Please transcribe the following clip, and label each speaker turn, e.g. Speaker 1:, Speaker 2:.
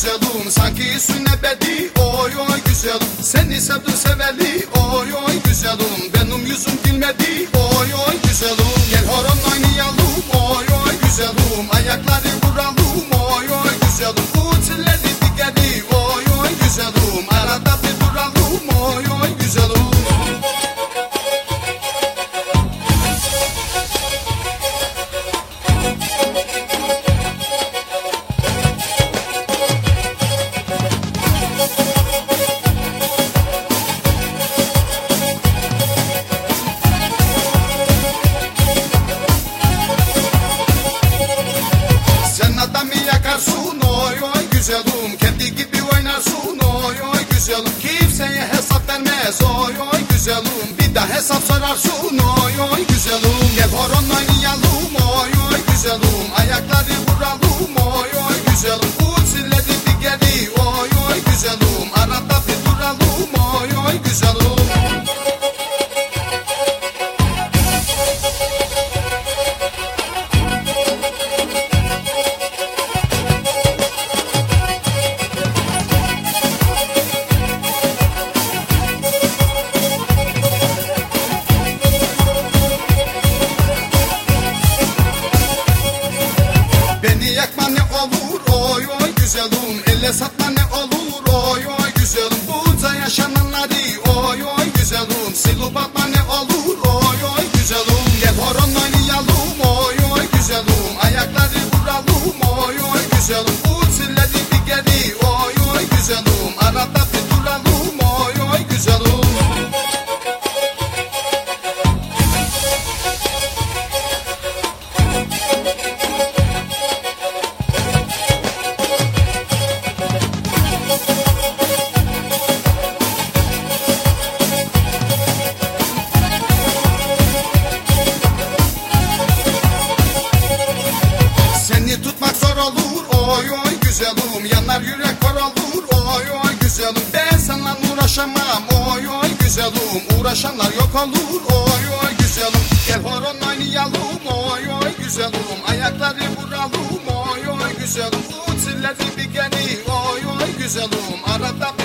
Speaker 1: Güzelim Sanki üstüne bedi oy oy güzelim Seni sevdim seveli oy oy güzelim Benim yüzüm gülmedi. Oy oy güzelim Gel horon oynayalım. Oy oy güzelim Ayakları vuralım. Oy oy güzelim Uçilleri dikeri oy oy güzelim Arada bir duralım. Oy oy güzelim yakarsın oy oy güzelim Kendi gibi oynarsın oy oy güzelim Kimseye hesap vermez oy oy güzelim Bir daha hesap sorarsın oy oy güzelim Gel horon oynayalım oy oy güzelim Ayakları Elle satma ne olur? Oy oy güzelim Bunca yaşananları. Oy oy güzelim Silup atma ne oy oy güzelim Yanar yürek kor olur. Oy oy güzelim Ben seninle uğraşamam. Oy oy güzelim Uğraşanlar yok olur. Oy oy güzelim Gel horon oynayalım. Oy oy güzelim Ayakları vuralım. Oy oy güzelim Uçilleri bir geni. Oy oy güzelim Arada